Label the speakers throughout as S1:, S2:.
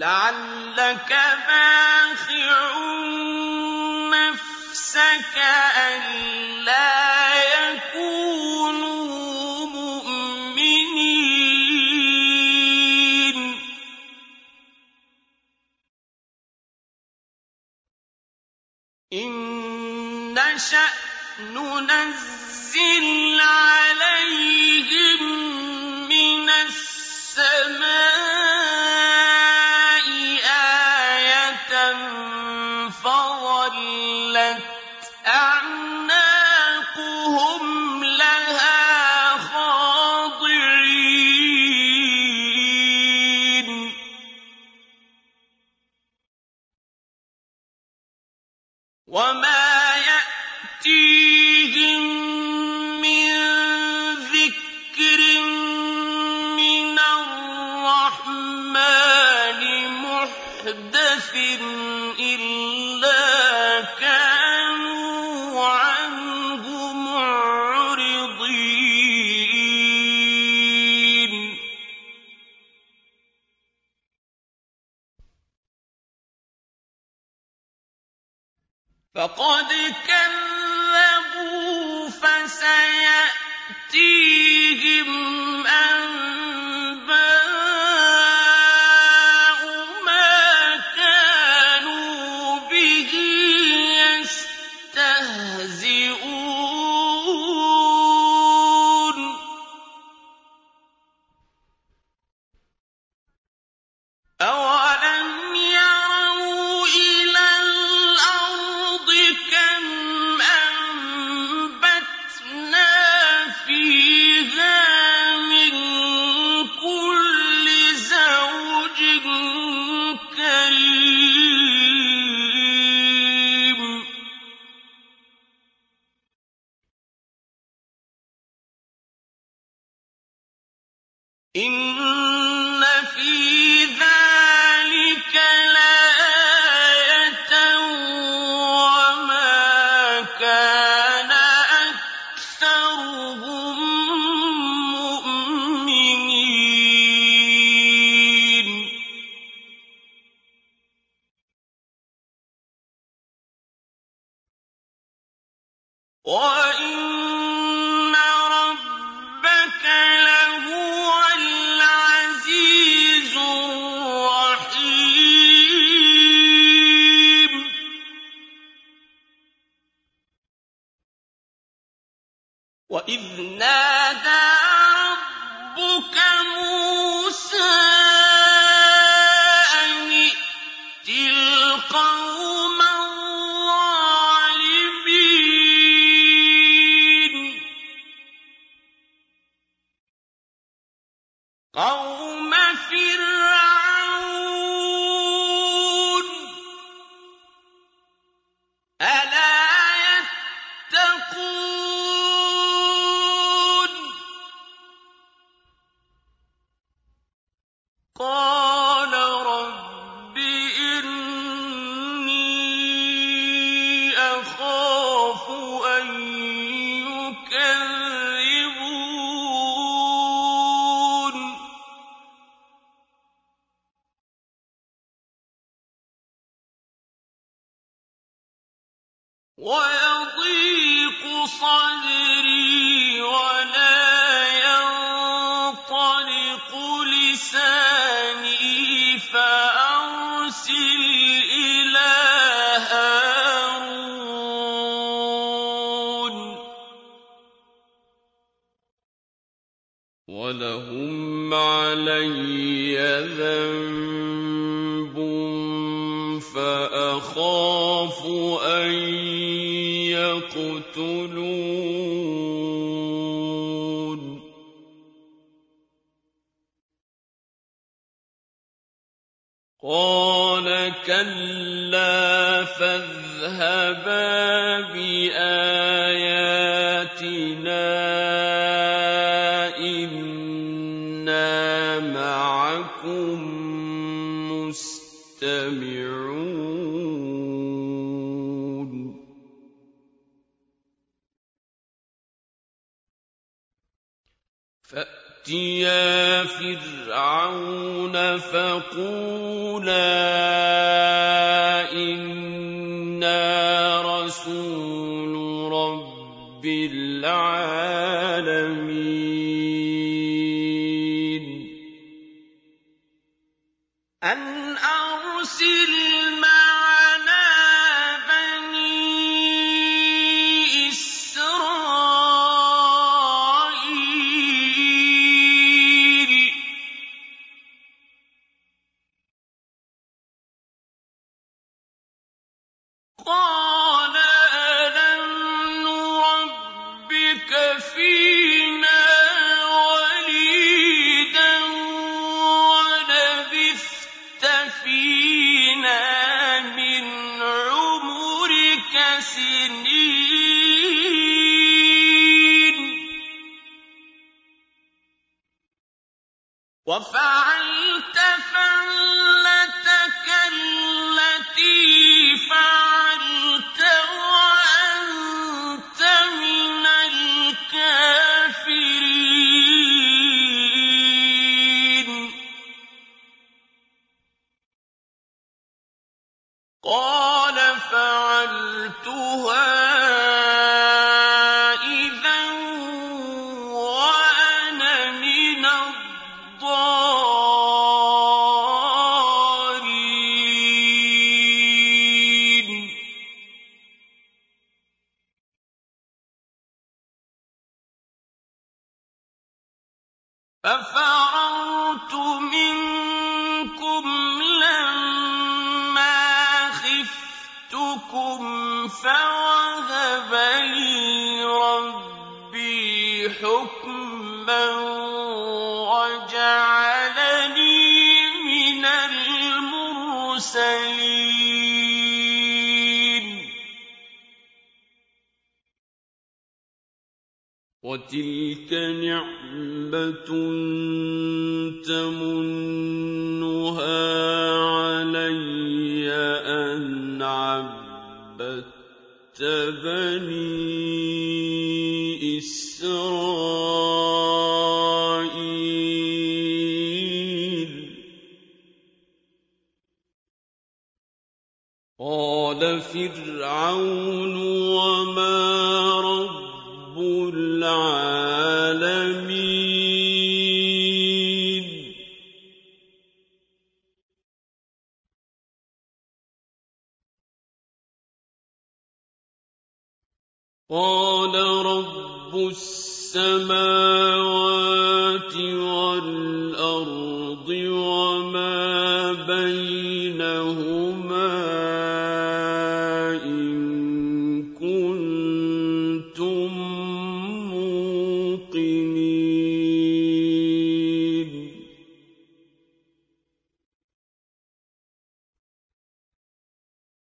S1: لَعَلَّكَ وَيَضِيقُ صَدْرِي وَلَا يَنطَلِقُ لِسَانِي فَأَرْسِلْ إِلَىٰ هَارُونَ. وَلَهُمْ عَلَيَّ يَقْتُلُونَ. قَالَ كَلَّا فَاذْهَبَا بِآيَاتِنَا إِنَّا مَعَكُم مُّسْتَمِعُونَ. فأتيا فرعون فقولا إنا رسول رب العالمين. أن أرسل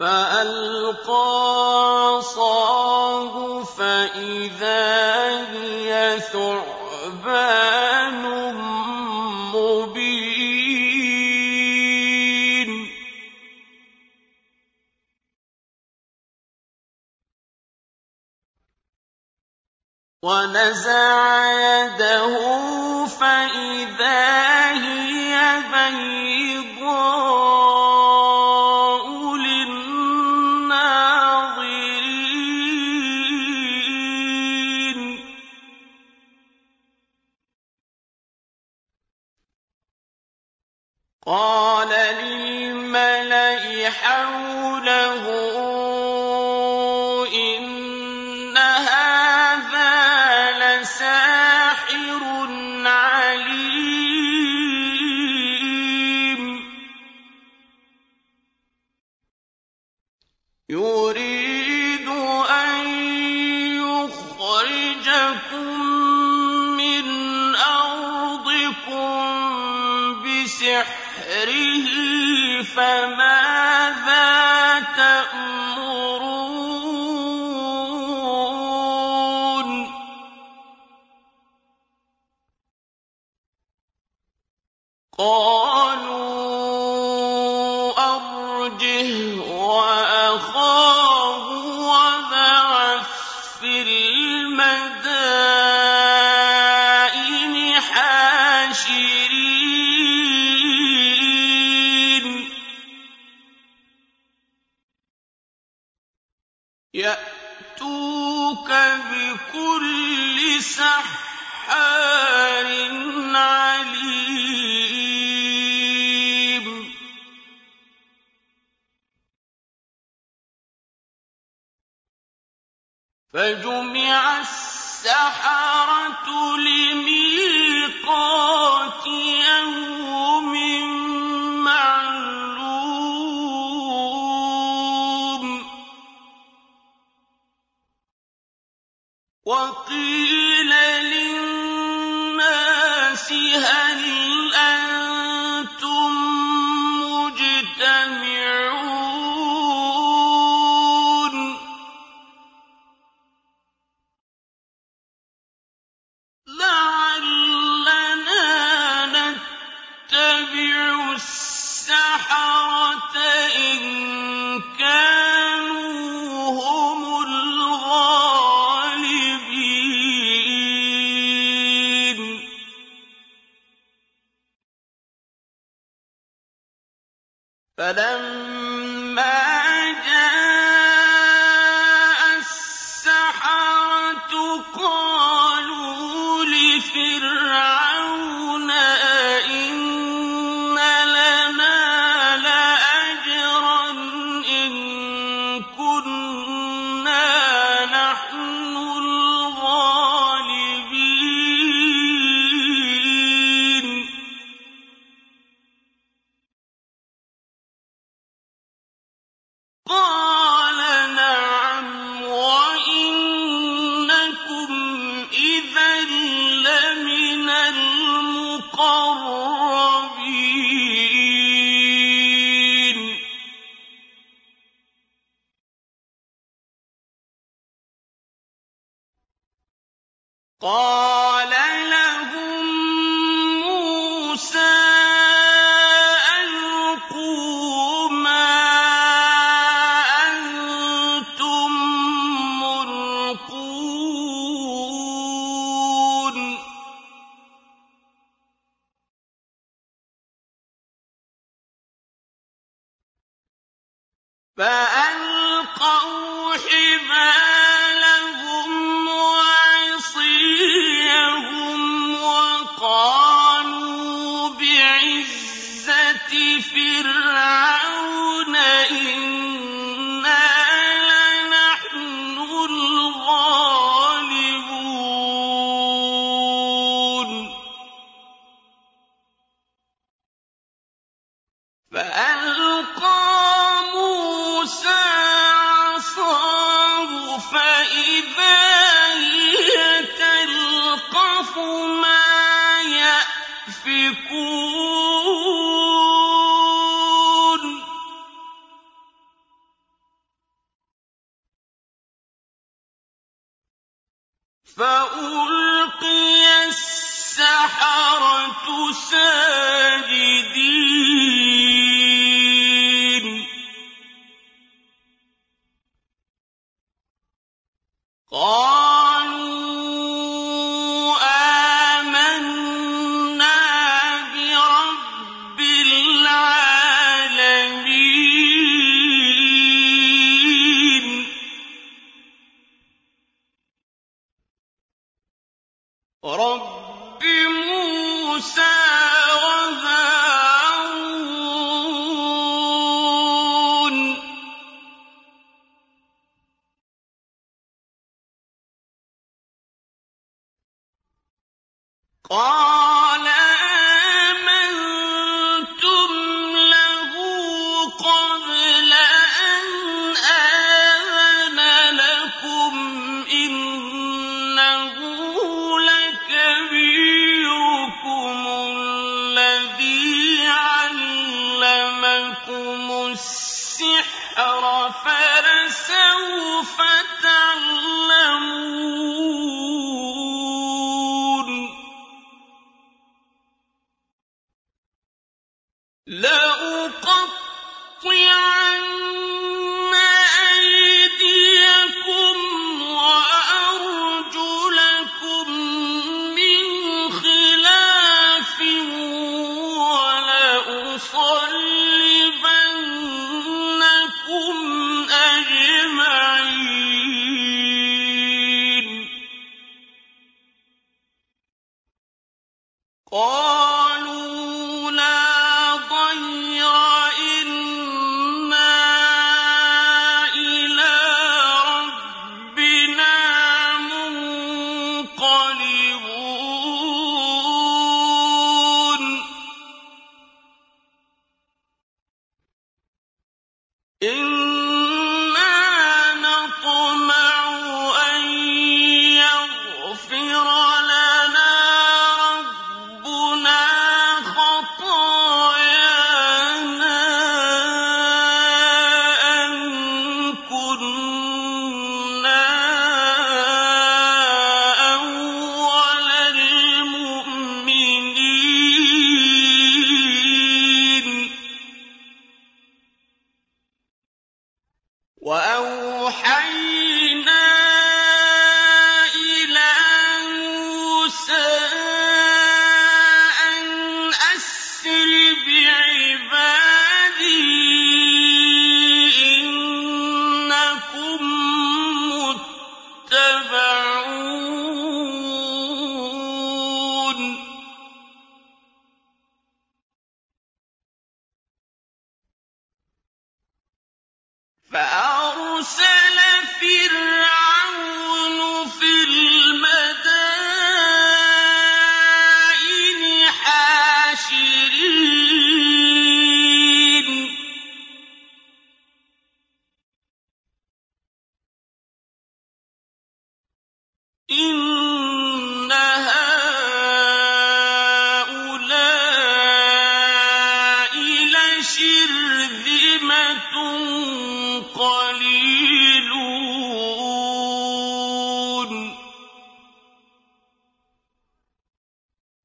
S1: فألقى عصاه فإذا هي ثعبان مبين. ونزع وَقِيلَ لِلنَّاسِ هَلْ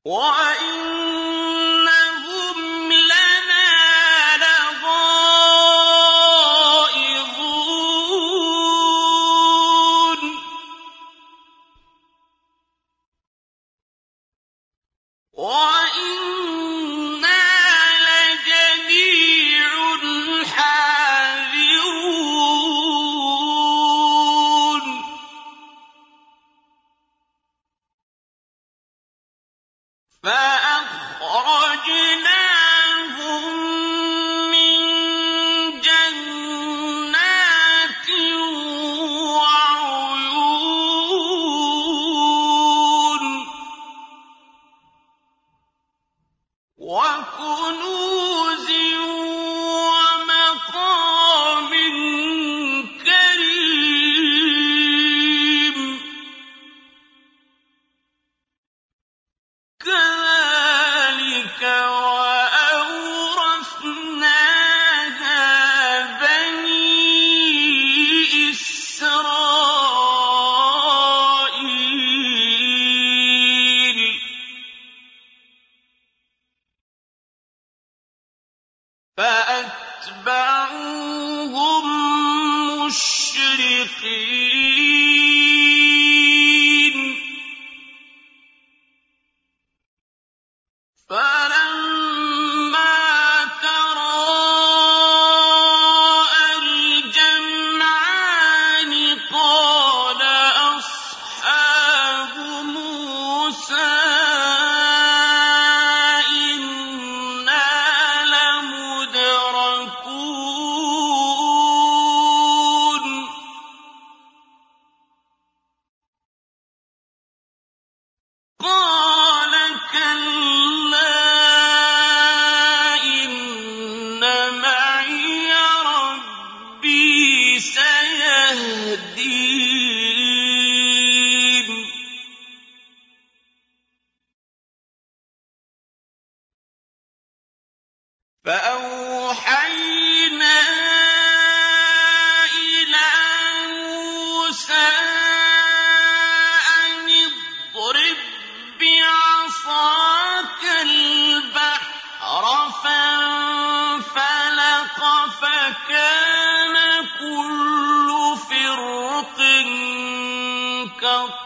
S1: وَإِنَّ فأوحينا إلى موسى أن اضرب بعصاك البحر فانفلق فكان كل فرق كطيب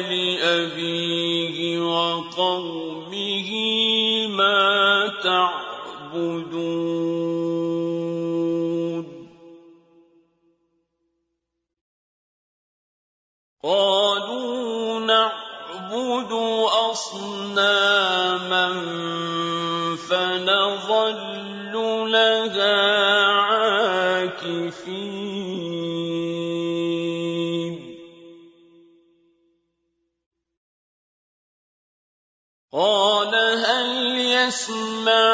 S1: لأبيه وقومه ما تعبدون. قالوا نعبد أصناما فنظل لها عاكفين. يسمع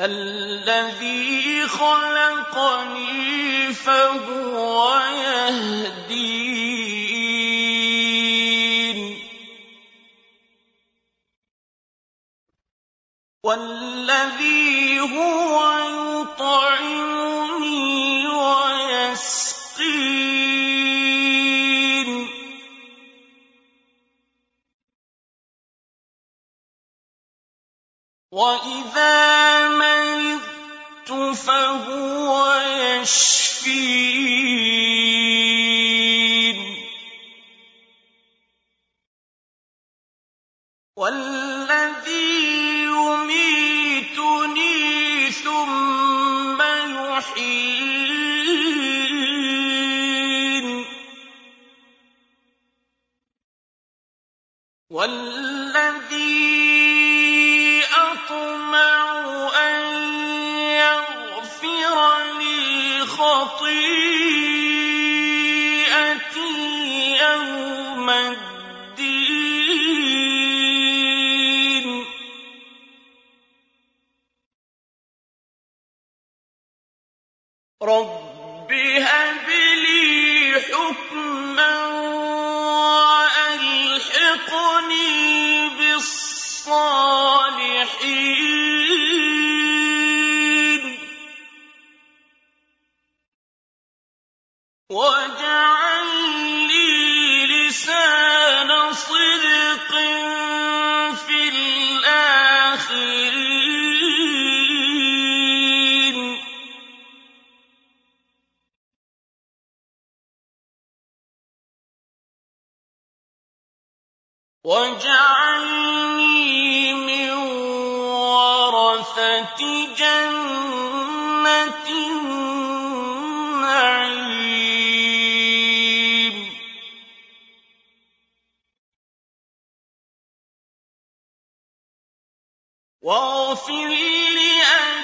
S1: الَّذِي خَلَقَنِي فَهُوَ يَهْدِينِ. وَالَّذِي هُوَ يُطْعِمُنِي وَيَسْقِينِ. واذا مرضت فهو يشفين والذي يميتني ثم يحين أطمع أن يغفر لي خطيئتي. واغفر لأبي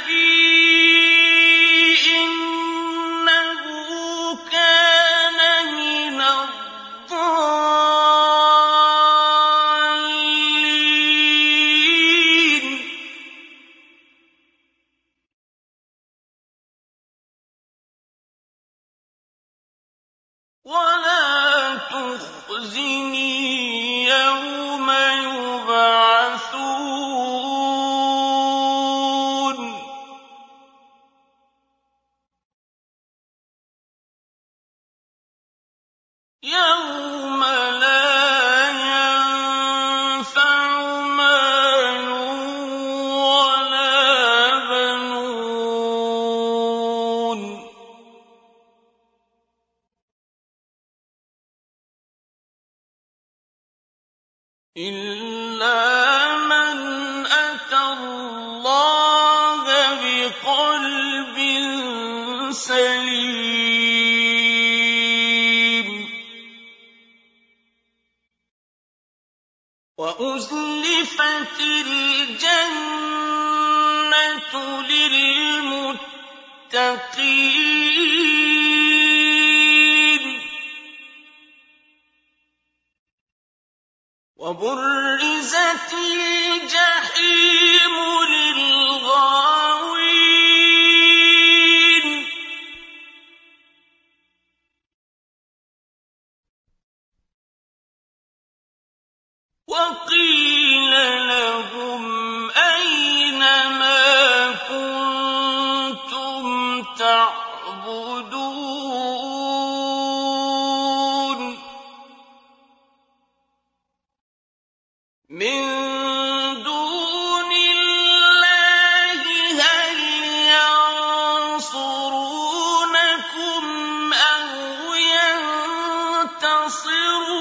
S1: نَاصِرُونَ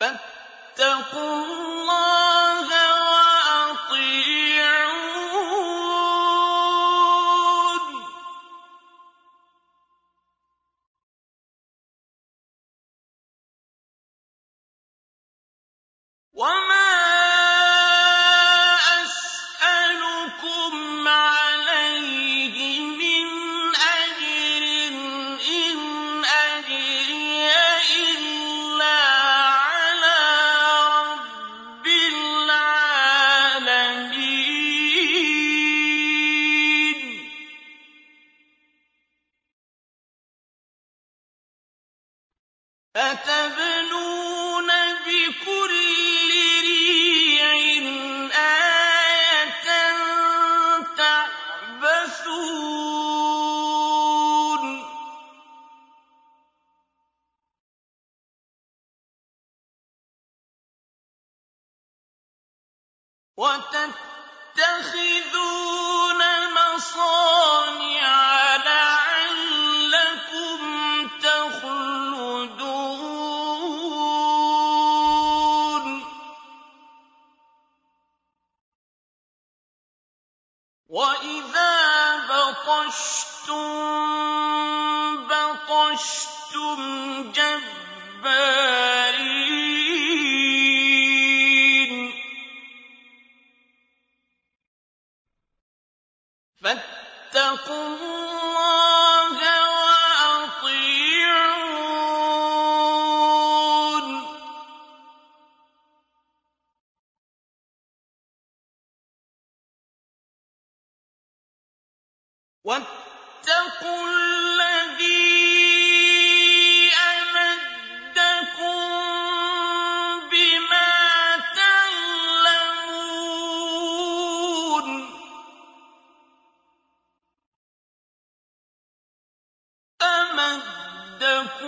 S1: فَاتَّقُوا اللَّهَ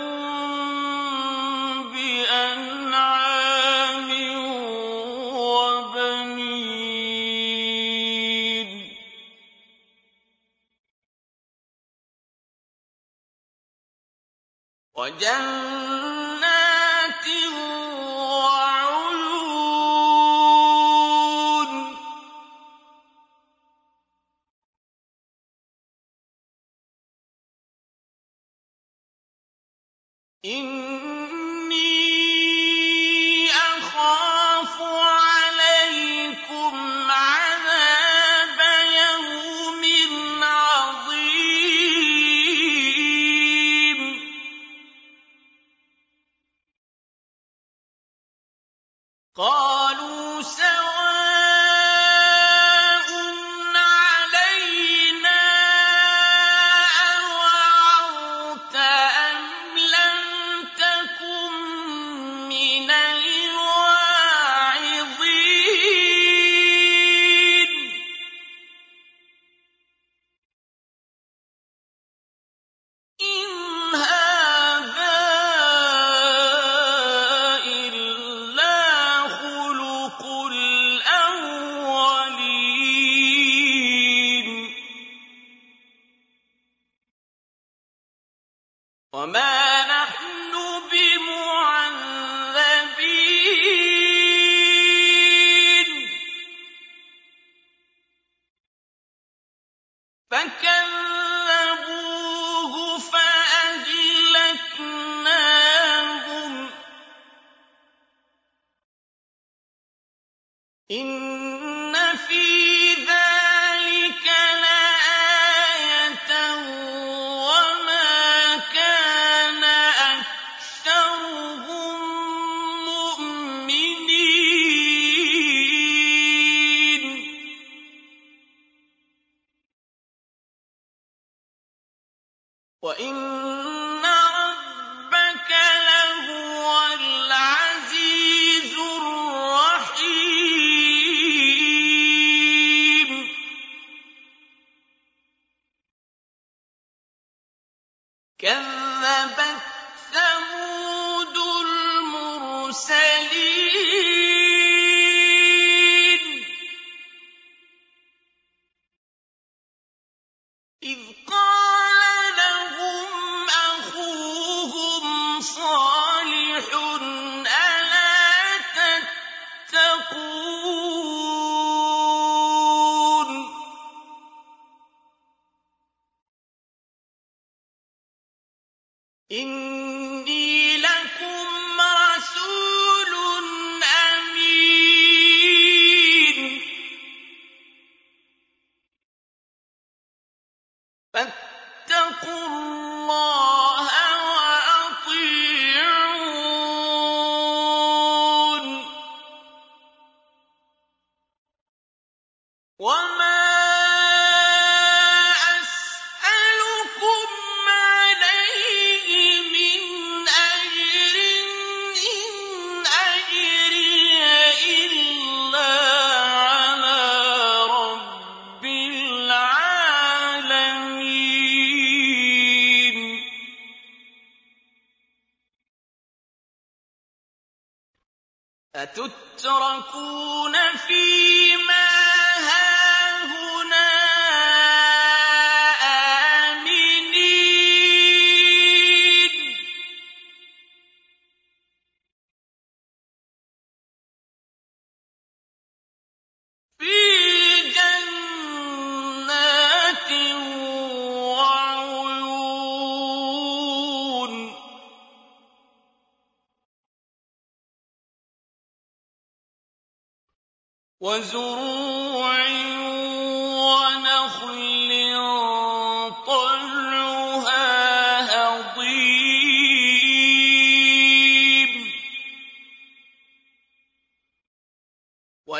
S1: يَعْلَمُونَ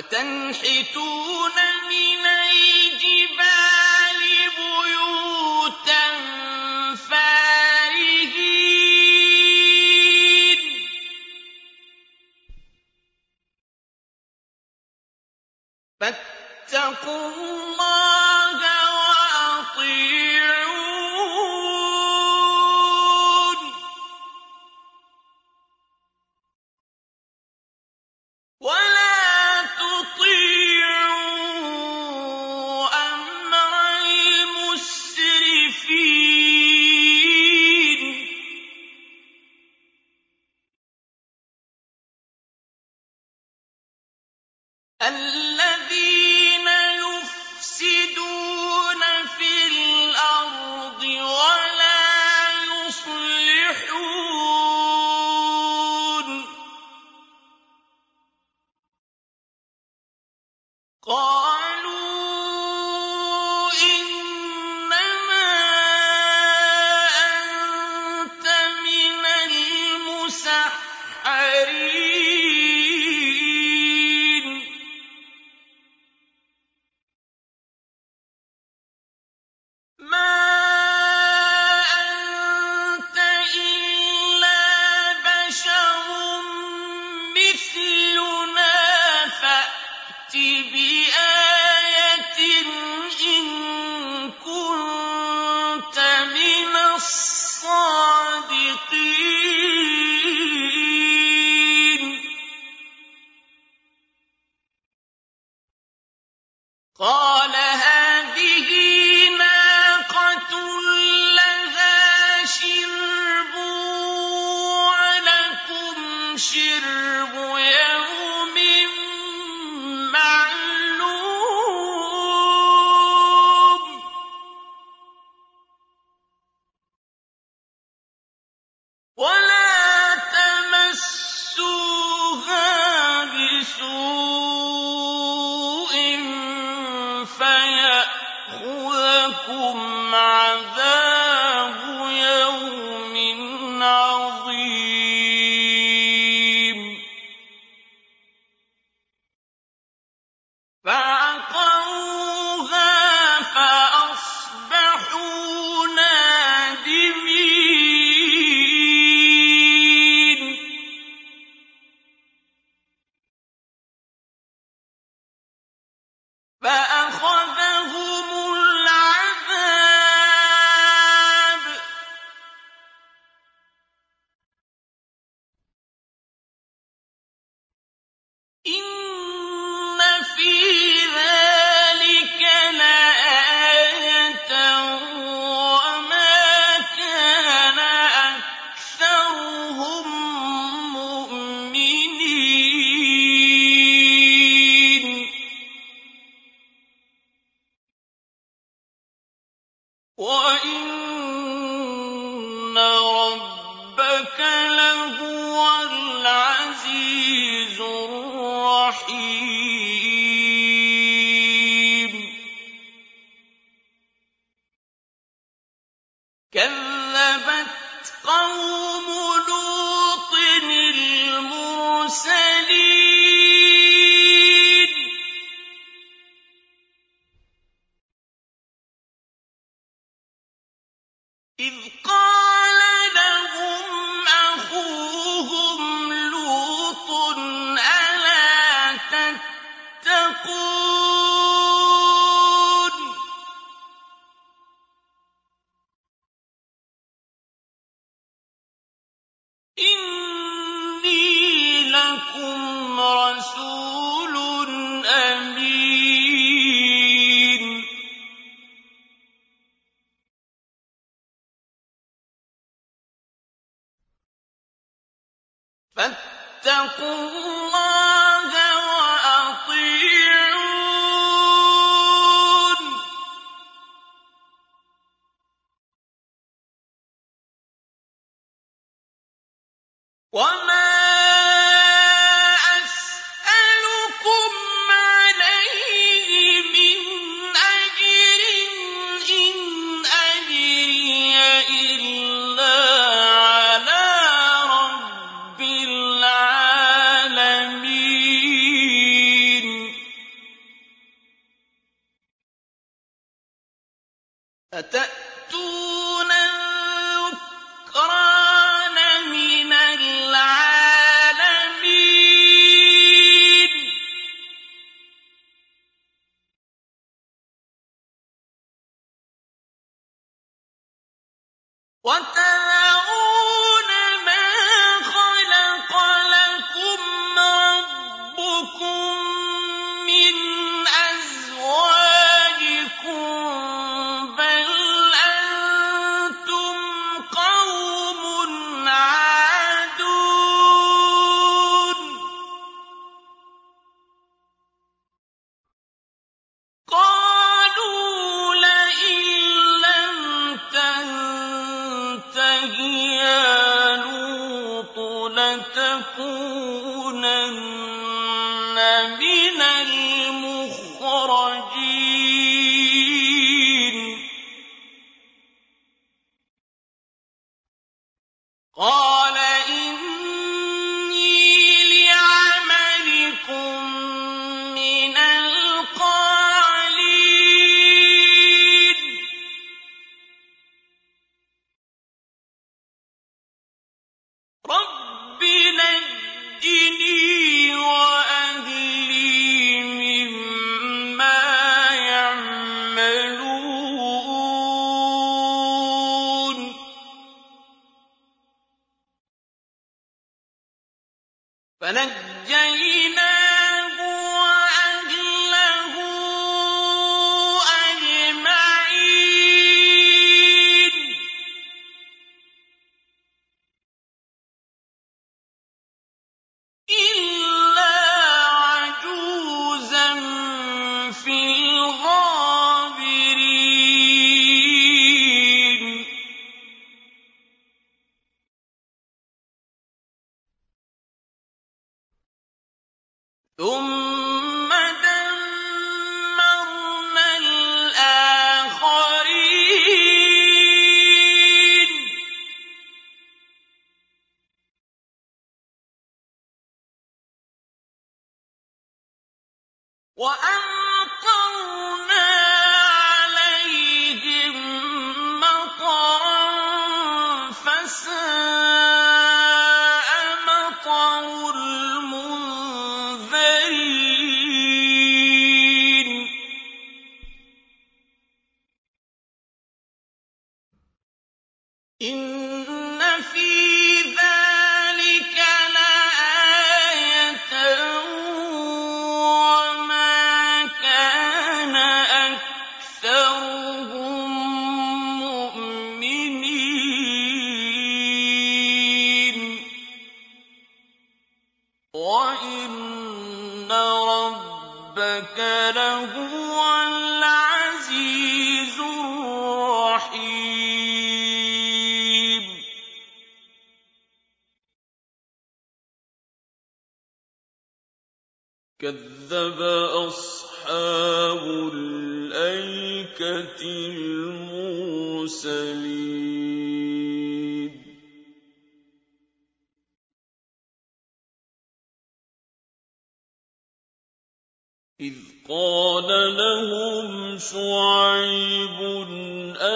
S1: وَتَنْحِتُونَ مِنَ الْجِبَالِ بُيُوتًا وَلَا فَاتَّقُوا اللَّهَ وَأَطِيعُونِ. فنجيناه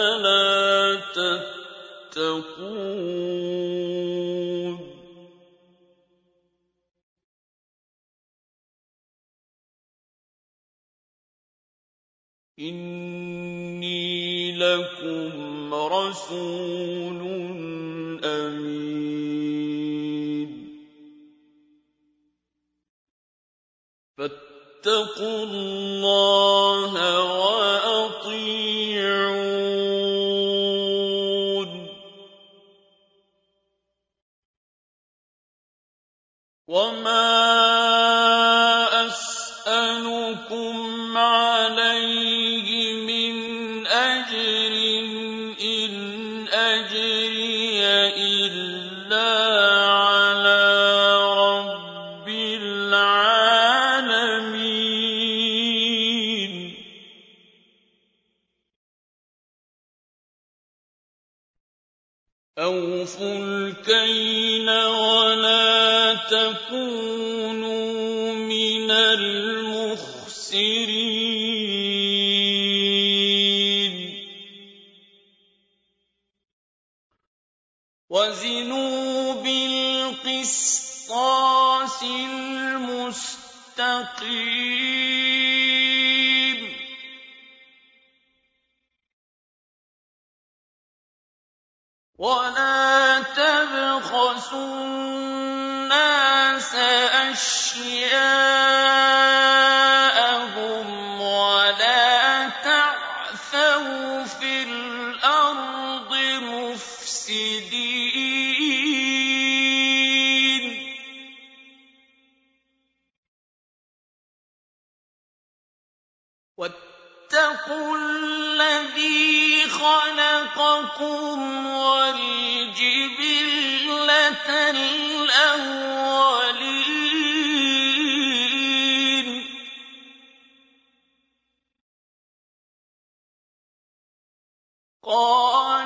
S1: أَفَلَا تَتَّقُونَ إِنِّي لَكُمْ رَسُولٌ أَمِينٌ فَاتَّقُوا اللَّهَ وَأَطِيعُونِ وما قَالَ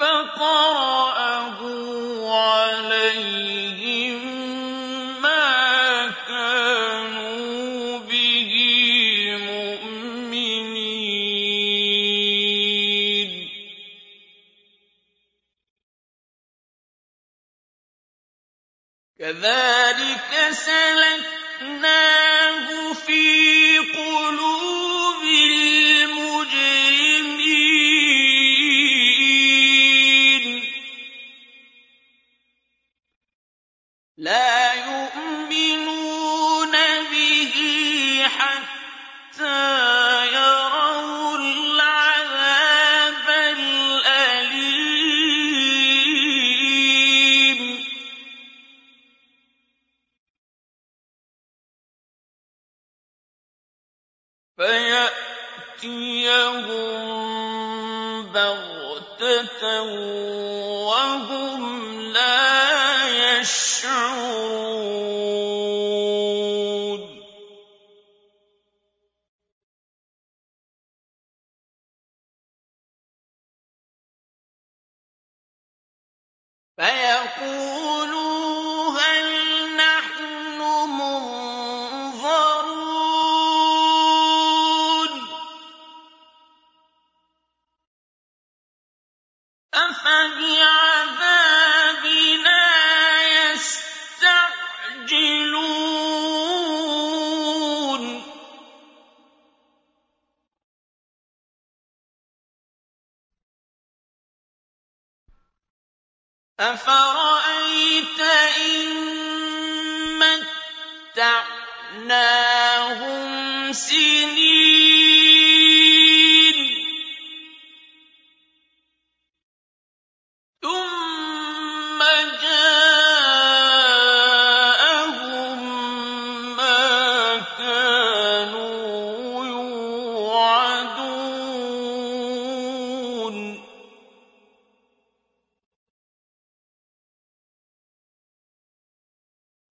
S1: فَقَرَأَهُ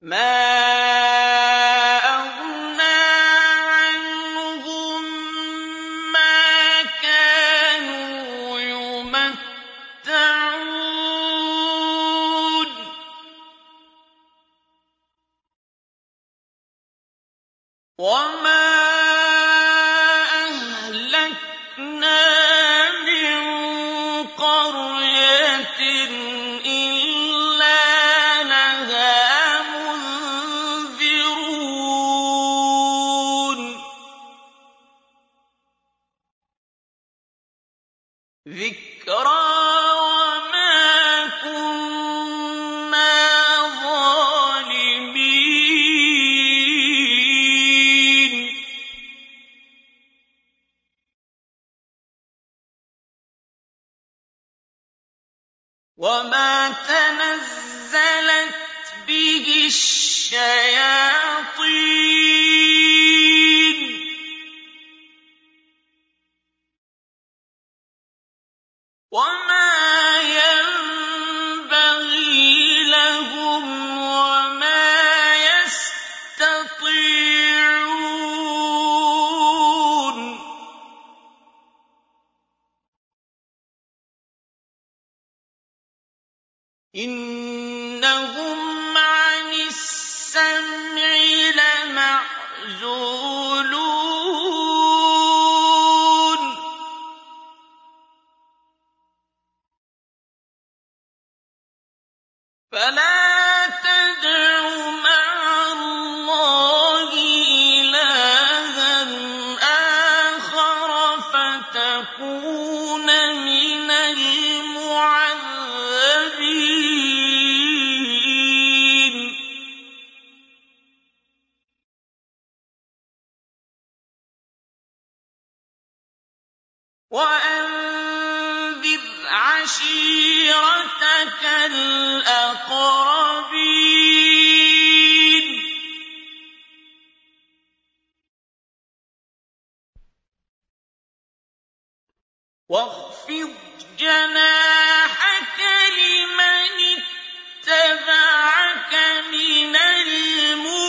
S1: ما وَأَنذِرْ عَشِيرَتَكَ الْأَقْرَبِينَ. وَاخْفِضْ جَنَاحَكَ لِمَنِ اتَّبَعَكَ مِنَ الْمُؤْمِنِينَ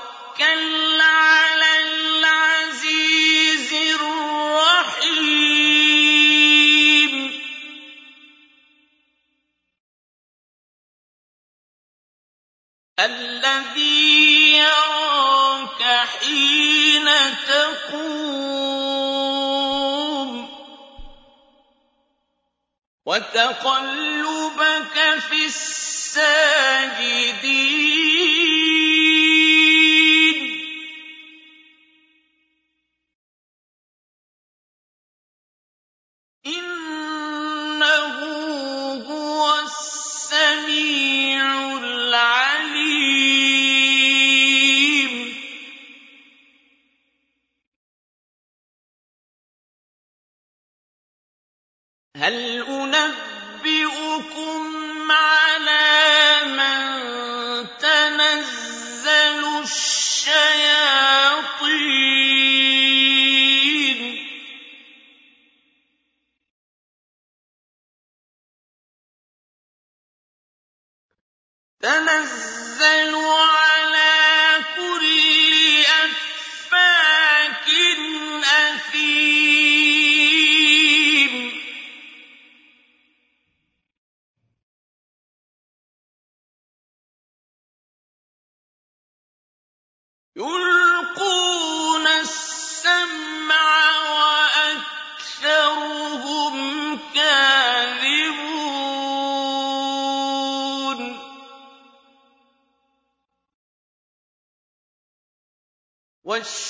S1: الَّذِي يَرَاكَ حِينَ تَقُومُ. وَتَقَلُّبَكَ فِي السَّاجِدِينَ. وَالشُّعَرَاءُ